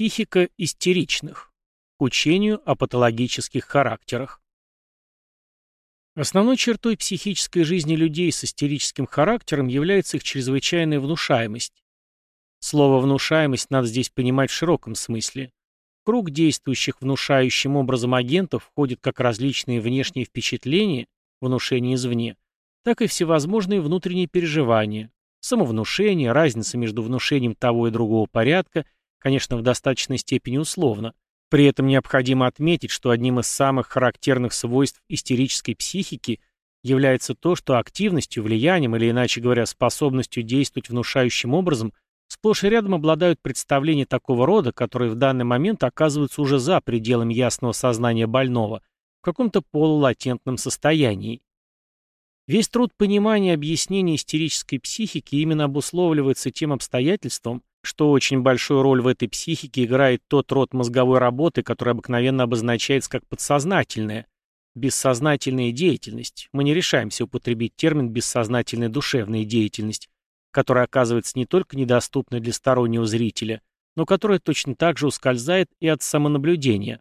Психика истеричных. К учению о патологических характерах. Основной чертой психической жизни людей с истерическим характером является их чрезвычайная внушаемость. Слово «внушаемость» надо здесь понимать в широком смысле. В круг действующих внушающим образом агентов входят как различные внешние впечатления, внушение извне, так и всевозможные внутренние переживания, самовнушение, разница между внушением того и другого порядка, конечно, в достаточной степени условно. При этом необходимо отметить, что одним из самых характерных свойств истерической психики является то, что активностью, влиянием или, иначе говоря, способностью действовать внушающим образом сплошь и рядом обладают представления такого рода, которые в данный момент оказываются уже за пределами ясного сознания больного, в каком-то полулатентном состоянии. Весь труд понимания объяснения истерической психики именно обусловливается тем обстоятельством, что очень большую роль в этой психике играет тот род мозговой работы, который обыкновенно обозначается как подсознательная, бессознательная деятельность. Мы не решаемся употребить термин «бессознательная душевная деятельность», которая оказывается не только недоступной для стороннего зрителя, но которая точно так же ускользает и от самонаблюдения.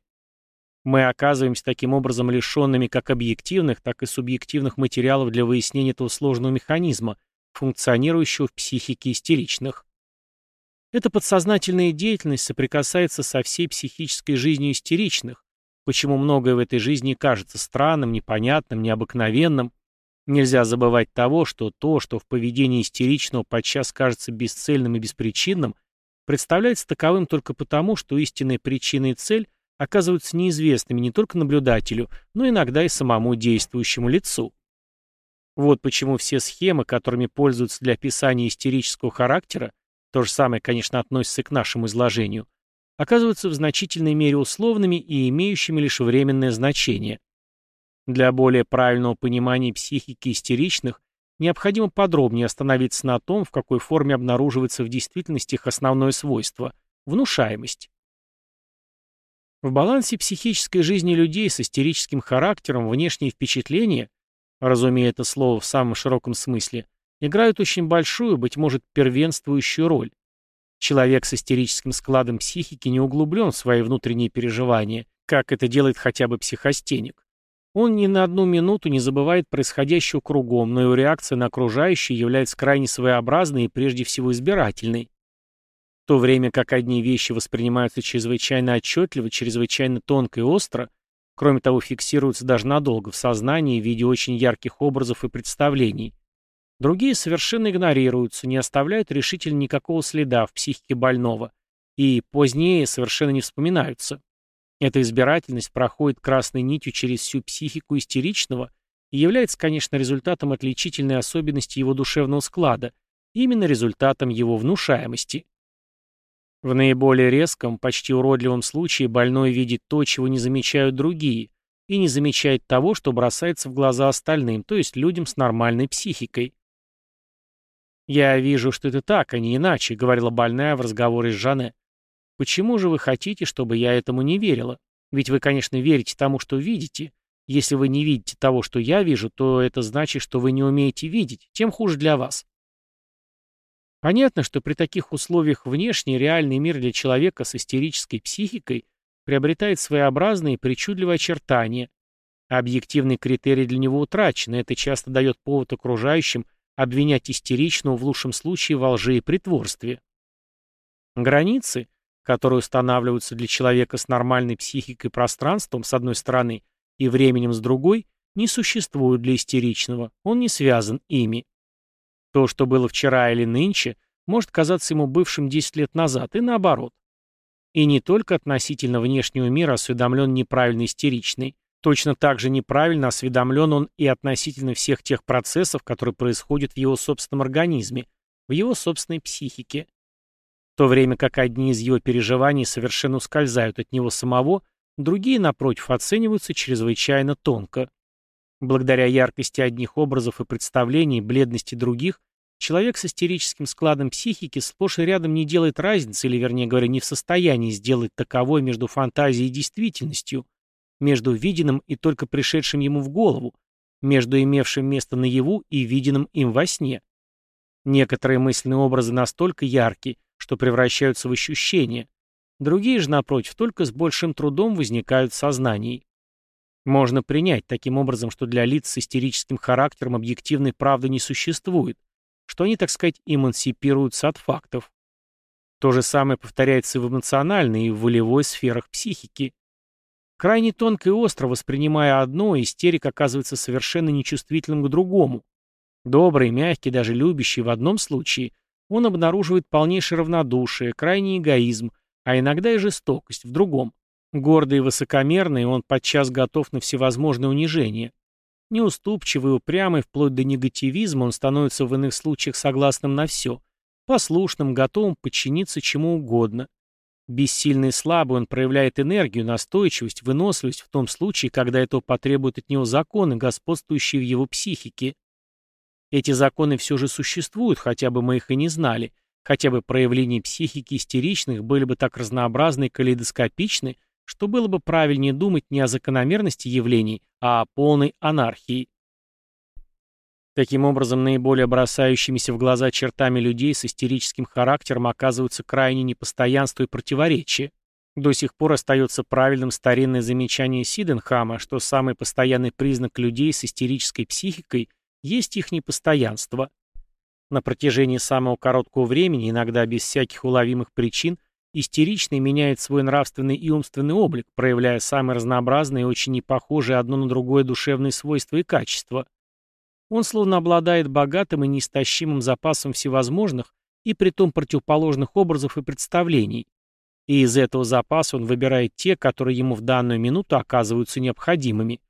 Мы оказываемся таким образом лишенными как объективных, так и субъективных материалов для выяснения этого сложного механизма, функционирующего в психике истеричных. Эта подсознательная деятельность соприкасается со всей психической жизнью истеричных, почему многое в этой жизни кажется странным, непонятным, необыкновенным. Нельзя забывать того, что то, что в поведении истеричного подчас кажется бесцельным и беспричинным, представляется таковым только потому, что истинная причина и цель – оказываются неизвестными не только наблюдателю, но иногда и самому действующему лицу. Вот почему все схемы, которыми пользуются для описания истерического характера, то же самое, конечно, относится и к нашему изложению, оказываются в значительной мере условными и имеющими лишь временное значение. Для более правильного понимания психики истеричных необходимо подробнее остановиться на том, в какой форме обнаруживается в действительности их основное свойство – внушаемость. В балансе психической жизни людей с истерическим характером внешние впечатления, разумея это слово в самом широком смысле, играют очень большую, быть может, первенствующую роль. Человек с истерическим складом психики не углублен в свои внутренние переживания, как это делает хотя бы психостеник. Он ни на одну минуту не забывает происходящего кругом, но его реакция на окружающее является крайне своеобразной и прежде всего избирательной то время как одни вещи воспринимаются чрезвычайно отчетливо, чрезвычайно тонко и остро, кроме того, фиксируются даже надолго в сознании в виде очень ярких образов и представлений. Другие совершенно игнорируются, не оставляют решительно никакого следа в психике больного и позднее совершенно не вспоминаются. Эта избирательность проходит красной нитью через всю психику истеричного и является, конечно, результатом отличительной особенности его душевного склада, именно результатом его внушаемости. В наиболее резком, почти уродливом случае больной видит то, чего не замечают другие, и не замечает того, что бросается в глаза остальным, то есть людям с нормальной психикой. «Я вижу, что это так, а не иначе», — говорила больная в разговоре с Жанне. «Почему же вы хотите, чтобы я этому не верила? Ведь вы, конечно, верите тому, что видите. Если вы не видите того, что я вижу, то это значит, что вы не умеете видеть, тем хуже для вас. Понятно, что при таких условиях внешний реальный мир для человека с истерической психикой приобретает своеобразные причудливые очертания. Объективный критерий для него утрачен, и это часто дает повод окружающим обвинять истеричного в лучшем случае во лжи и притворстве. Границы, которые устанавливаются для человека с нормальной психикой пространством с одной стороны и временем с другой, не существуют для истеричного, он не связан ими. То, что было вчера или нынче, может казаться ему бывшим 10 лет назад, и наоборот. И не только относительно внешнего мира осведомлен неправильно истеричный, точно так же неправильно осведомлен он и относительно всех тех процессов, которые происходят в его собственном организме, в его собственной психике. В то время как одни из его переживаний совершенно ускользают от него самого, другие, напротив, оцениваются чрезвычайно тонко. Благодаря яркости одних образов и представлений, бледности других, человек с истерическим складом психики сплошь и рядом не делает разницы, или, вернее говоря, не в состоянии сделать таковой между фантазией и действительностью, между виденным и только пришедшим ему в голову, между имевшим место наяву и виденным им во сне. Некоторые мысленные образы настолько яркие, что превращаются в ощущения, Другие же, напротив, только с большим трудом возникают в сознании. Можно принять таким образом, что для лиц с истерическим характером объективной правды не существует, что они, так сказать, эмансипируются от фактов. То же самое повторяется в эмоциональной и в волевой сферах психики. Крайне тонко и остро воспринимая одно, истерик оказывается совершенно нечувствительным к другому. Добрый, мягкий, даже любящий в одном случае, он обнаруживает полнейшее равнодушие, крайний эгоизм, а иногда и жестокость в другом. Гордый и высокомерный, он подчас готов на всевозможные унижения. Неуступчивый, упрямый, вплоть до негативизма, он становится в иных случаях согласным на все, послушным, готовым подчиниться чему угодно. Бессильный и слабый он проявляет энергию, настойчивость, выносливость в том случае, когда этого потребуют от него законы, господствующие в его психике. Эти законы все же существуют, хотя бы мы их и не знали, хотя бы проявления психики истеричных были бы так разнообразны и калейдоскопичны, что было бы правильнее думать не о закономерности явлений, а о полной анархии. Таким образом, наиболее бросающимися в глаза чертами людей с истерическим характером оказываются крайне непостоянство и противоречие. До сих пор остается правильным старинное замечание Сиденхама, что самый постоянный признак людей с истерической психикой есть их непостоянство. На протяжении самого короткого времени, иногда без всяких уловимых причин, истеричный меняет свой нравственный и умственный облик, проявляя самые разнообразные и очень непохожие одно на другое душевные свойства и качества. Он словно обладает богатым и неистощимым запасом всевозможных и притом противоположных образов и представлений. И из этого запаса он выбирает те, которые ему в данную минуту оказываются необходимыми.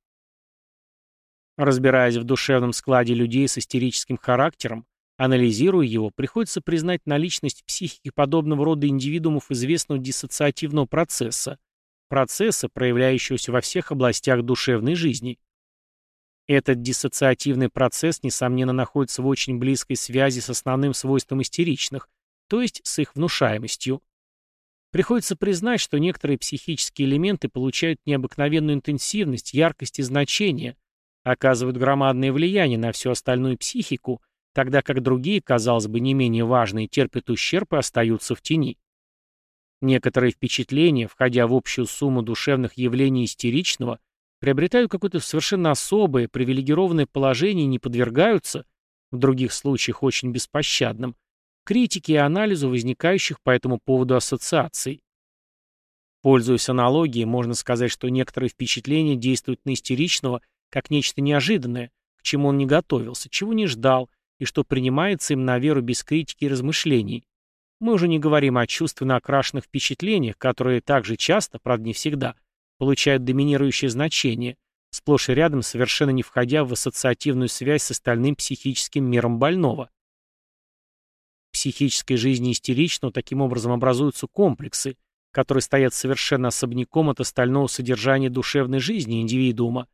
Разбираясь в душевном складе людей с истерическим характером, анализируя его, приходится признать наличность психики подобного рода индивидуумов известного диссоциативного процесса, процесса, проявляющегося во всех областях душевной жизни. Этот диссоциативный процесс, несомненно, находится в очень близкой связи с основным свойством истеричных, то есть с их внушаемостью. Приходится признать, что некоторые психические элементы получают необыкновенную интенсивность, яркость и значение – оказывают громадное влияние на всю остальную психику, тогда как другие, казалось бы, не менее важные, терпят ущерб и остаются в тени. Некоторые впечатления, входя в общую сумму душевных явлений истеричного, приобретают какое-то совершенно особое, привилегированное положение и не подвергаются, в других случаях очень беспощадным, критике и анализу возникающих по этому поводу ассоциаций. Пользуясь аналогией, можно сказать, что некоторые впечатления действуют на истеричного как нечто неожиданное, к чему он не готовился, чего не ждал, и что принимается им на веру без критики и размышлений. Мы уже не говорим о чувственно окрашенных впечатлениях, которые также часто, правда не всегда, получают доминирующее значение, сплошь и рядом совершенно не входя в ассоциативную связь с остальным психическим миром больного. В психической жизни истеричного таким образом образуются комплексы, которые стоят совершенно особняком от остального содержания душевной жизни индивидуума,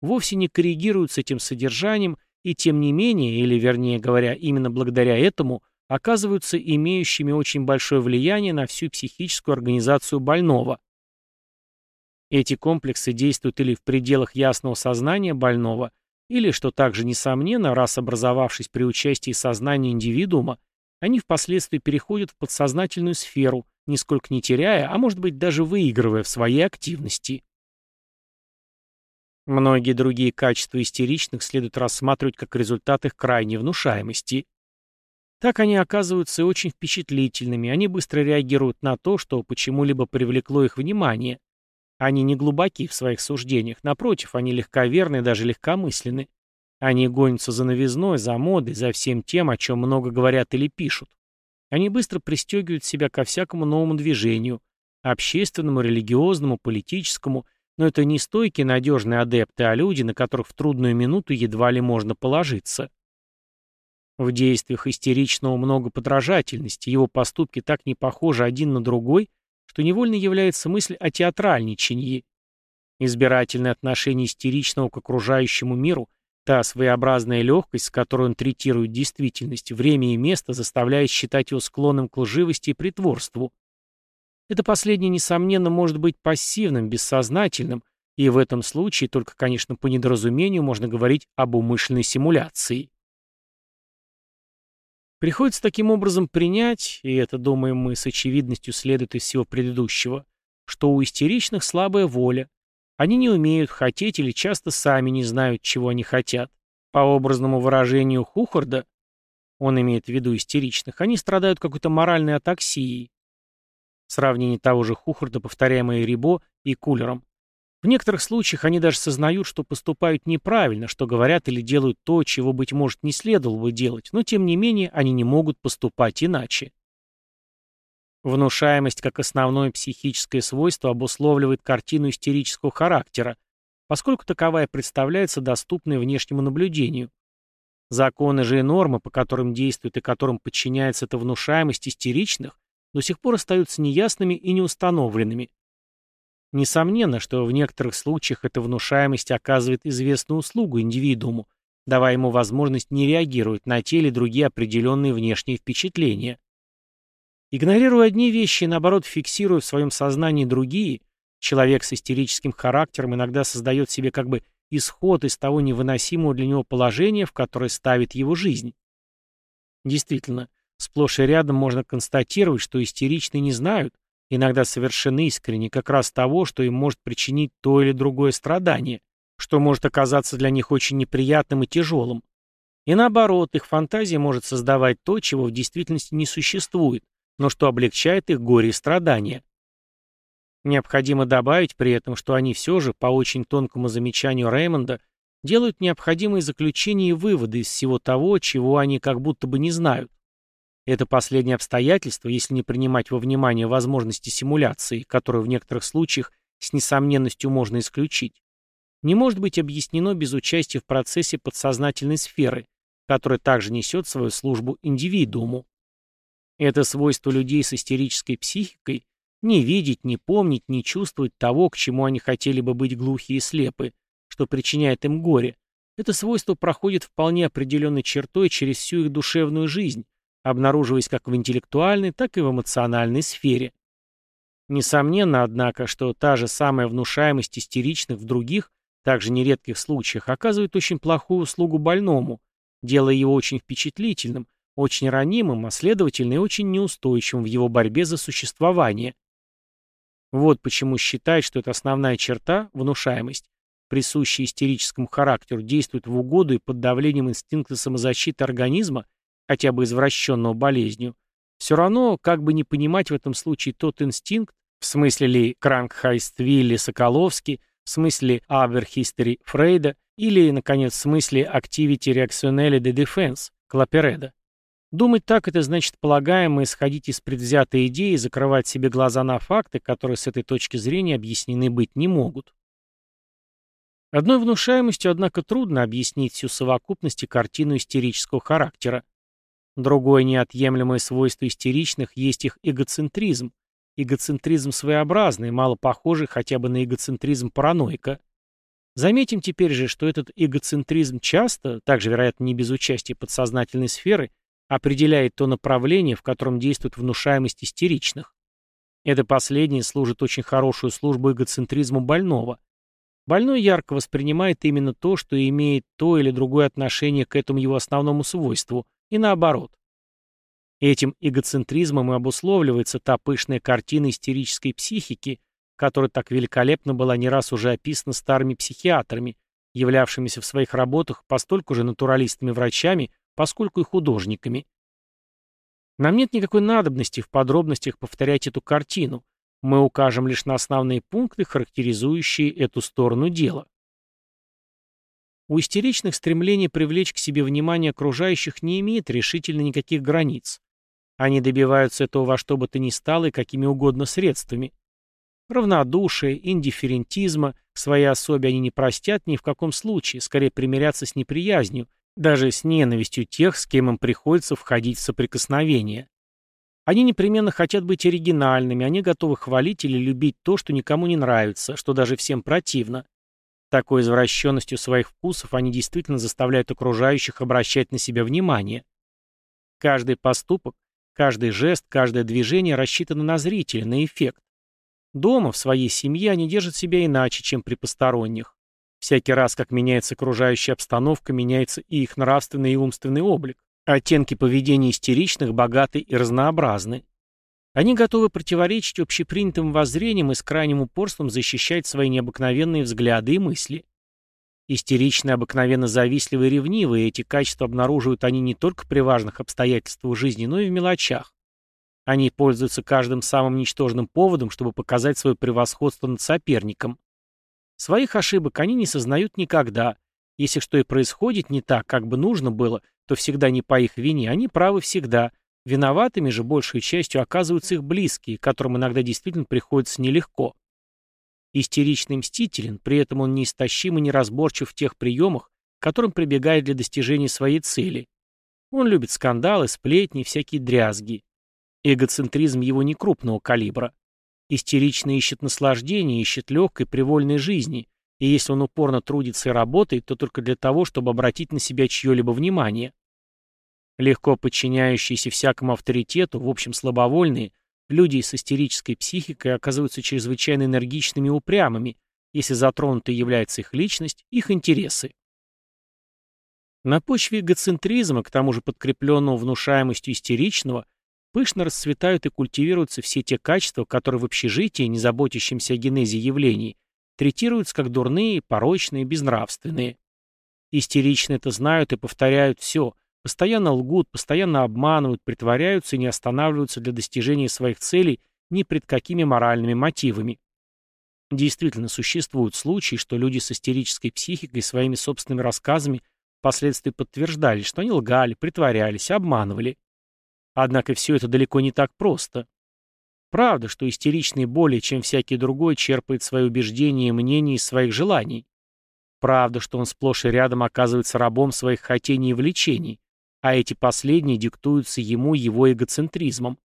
вовсе не коррегируются этим содержанием и тем не менее, или вернее говоря, именно благодаря этому, оказываются имеющими очень большое влияние на всю психическую организацию больного. Эти комплексы действуют или в пределах ясного сознания больного, или, что также несомненно, раз образовавшись при участии сознания индивидуума, они впоследствии переходят в подсознательную сферу, нисколько не теряя, а может быть даже выигрывая в своей активности. Многие другие качества истеричных следует рассматривать как результат их крайней внушаемости. Так они оказываются очень впечатлительными, они быстро реагируют на то, что почему-либо привлекло их внимание. Они не глубоки в своих суждениях, напротив, они легковерны и даже легкомысленны. Они гонятся за новизной, за модой, за всем тем, о чем много говорят или пишут. Они быстро пристегивают себя ко всякому новому движению, общественному, религиозному, политическому – но это не стойкие надежные адепты, а люди, на которых в трудную минуту едва ли можно положиться. В действиях истеричного много подражательности, его поступки так не похожи один на другой, что невольно является мысль о театральничании. Избирательное отношение истеричного к окружающему миру, та своеобразная легкость, с которой он третирует действительность, время и место заставляет считать его склонным к лживости и притворству. Это последнее, несомненно, может быть пассивным, бессознательным, и в этом случае только, конечно, по недоразумению можно говорить об умышленной симуляции. Приходится таким образом принять, и это, думаем мы, с очевидностью следует из всего предыдущего, что у истеричных слабая воля. Они не умеют хотеть или часто сами не знают, чего они хотят. По образному выражению Хухарда, он имеет в виду истеричных, они страдают какой-то моральной атаксией. Сравнение того же Хухарда, повторяемое Рибо и Кулером. В некоторых случаях они даже сознают, что поступают неправильно, что говорят или делают то, чего, быть может, не следовало бы делать, но тем не менее они не могут поступать иначе. Внушаемость как основное психическое свойство обусловливает картину истерического характера, поскольку таковая представляется доступной внешнему наблюдению. Законы же и нормы, по которым действует и которым подчиняется эта внушаемость истеричных, до сих пор остаются неясными и неустановленными. Несомненно, что в некоторых случаях эта внушаемость оказывает известную услугу индивидууму, давая ему возможность не реагировать на те или другие определенные внешние впечатления. Игнорируя одни вещи и, наоборот, фиксируя в своем сознании другие, человек с истерическим характером иногда создает себе как бы исход из того невыносимого для него положения, в которое ставит его жизнь. Действительно, сплошь и рядом можно констатировать, что истеричные не знают, иногда совершенно искренне, как раз того, что им может причинить то или другое страдание, что может оказаться для них очень неприятным и тяжелым. И наоборот, их фантазия может создавать то, чего в действительности не существует, но что облегчает их горе и страдания. Необходимо добавить при этом, что они все же, по очень тонкому замечанию Реймонда, делают необходимые заключения и выводы из всего того, чего они как будто бы не знают. Это последнее обстоятельство, если не принимать во внимание возможности симуляции, которую в некоторых случаях с несомненностью можно исключить, не может быть объяснено без участия в процессе подсознательной сферы, которая также несет свою службу индивидууму. Это свойство людей с истерической психикой не видеть, не помнить, не чувствовать того, к чему они хотели бы быть глухи и слепы, что причиняет им горе. Это свойство проходит вполне определенной чертой через всю их душевную жизнь, обнаруживаясь как в интеллектуальной, так и в эмоциональной сфере. Несомненно, однако, что та же самая внушаемость истеричных в других, также нередких случаях, оказывает очень плохую услугу больному, делая его очень впечатлительным, очень ранимым, а следовательно и очень неустойчивым в его борьбе за существование. Вот почему считает, что эта основная черта, внушаемость, присущая истерическому характеру, действует в угоду и под давлением инстинкта самозащиты организма хотя бы извращенного болезнью, все равно, как бы не понимать в этом случае тот инстинкт, в смысле ли Кранкхайствилли Соколовский, в смысле Аберхистери Фрейда или, наконец, в смысле Activity Reactionelle de Defense Клапереда. Думать так – это значит полагаемо исходить из предвзятой идеи и закрывать себе глаза на факты, которые с этой точки зрения объяснены быть не могут. Одной внушаемостью, однако, трудно объяснить всю совокупность и картину истерического характера. Другое неотъемлемое свойство истеричных есть их эгоцентризм. Эгоцентризм своеобразный, мало похожий хотя бы на эгоцентризм параноика. Заметим теперь же, что этот эгоцентризм часто, также, вероятно, не без участия подсознательной сферы, определяет то направление, в котором действует внушаемость истеричных. Это последнее служит очень хорошую службу эгоцентризму больного. Больной ярко воспринимает именно то, что имеет то или другое отношение к этому его основному свойству, и наоборот. Этим эгоцентризмом и обусловливается та пышная картина истерической психики, которая так великолепно была не раз уже описана старыми психиатрами, являвшимися в своих работах постольку же натуралистами-врачами, поскольку и художниками. Нам нет никакой надобности в подробностях повторять эту картину, мы укажем лишь на основные пункты, характеризующие эту сторону дела. У истеричных стремление привлечь к себе внимание окружающих не имеет решительно никаких границ. Они добиваются этого во что бы то ни стало и какими угодно средствами. Равнодушие, индифферентизма к своей они не простят ни в каком случае, скорее примирятся с неприязнью, даже с ненавистью тех, с кем им приходится входить в соприкосновение. Они непременно хотят быть оригинальными, они готовы хвалить или любить то, что никому не нравится, что даже всем противно. Такой извращенностью своих вкусов они действительно заставляют окружающих обращать на себя внимание. Каждый поступок, каждый жест, каждое движение рассчитано на зрителя, на эффект. Дома, в своей семье, они держат себя иначе, чем при посторонних. Всякий раз, как меняется окружающая обстановка, меняется и их нравственный и умственный облик. Оттенки поведения истеричных богаты и разнообразны. Они готовы противоречить общепринятым воззрениям и с крайним упорством защищать свои необыкновенные взгляды и мысли. Истеричные обыкновенно завистливы и ревнивы, и эти качества обнаруживают они не только при важных обстоятельствах жизни, но и в мелочах. Они пользуются каждым самым ничтожным поводом, чтобы показать свое превосходство над соперником. Своих ошибок они не сознают никогда. Если что и происходит не так, как бы нужно было, то всегда не по их вине, они правы всегда. Виноватыми же большей частью оказываются их близкие, которым иногда действительно приходится нелегко. Истеричный мстителен, при этом он неистощим и неразборчив в тех приемах, которым прибегает для достижения своей цели. Он любит скандалы, сплетни, всякие дрязги. Эгоцентризм его не крупного калибра. Истерично ищет наслаждения, ищет легкой, привольной жизни, и если он упорно трудится и работает, то только для того, чтобы обратить на себя чье-либо внимание. Легко подчиняющиеся всякому авторитету, в общем слабовольные, люди с истерической психикой оказываются чрезвычайно энергичными и упрямыми, если затронутой является их личность, их интересы. На почве эгоцентризма, к тому же подкрепленного внушаемостью истеричного, пышно расцветают и культивируются все те качества, которые в общежитии, не заботящемся о генезе явлений, третируются как дурные, порочные, безнравственные. Истерично это знают и повторяют все, постоянно лгут, постоянно обманывают, притворяются и не останавливаются для достижения своих целей ни пред какими моральными мотивами. Действительно, существуют случаи, что люди с истерической психикой своими собственными рассказами впоследствии подтверждали, что они лгали, притворялись, обманывали. Однако все это далеко не так просто. Правда, что истеричный более, чем всякий другой, черпает свои убеждения и мнения из своих желаний. Правда, что он сплошь и рядом оказывается рабом своих хотений и влечений, а эти последние диктуются ему его эгоцентризмом.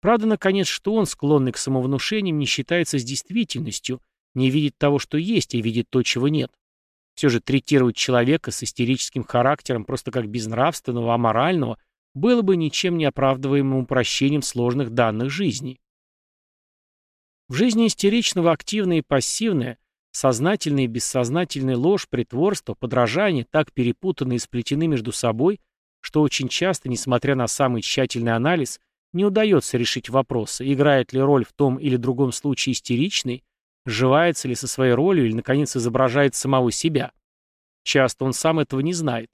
Правда, наконец, что он, склонный к самовнушениям, не считается с действительностью, не видит того, что есть, и видит то, чего нет. Все же третировать человека с истерическим характером просто как безнравственного, аморального, было бы ничем не оправдываемым упрощением сложных данных жизни. В жизни истеричного активное и пассивное, сознательная и бессознательная ложь, притворство, подражание так перепутаны и сплетены между собой, что очень часто, несмотря на самый тщательный анализ, не удается решить вопросы, играет ли роль в том или другом случае истеричный, сживается ли со своей ролью или, наконец, изображает самого себя. Часто он сам этого не знает.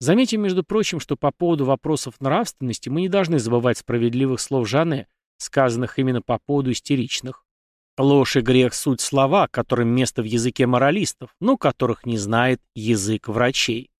Заметим, между прочим, что по поводу вопросов нравственности мы не должны забывать справедливых слов Жане, сказанных именно по поводу истеричных. Ложь и грех — суть слова, которым место в языке моралистов, но которых не знает язык врачей.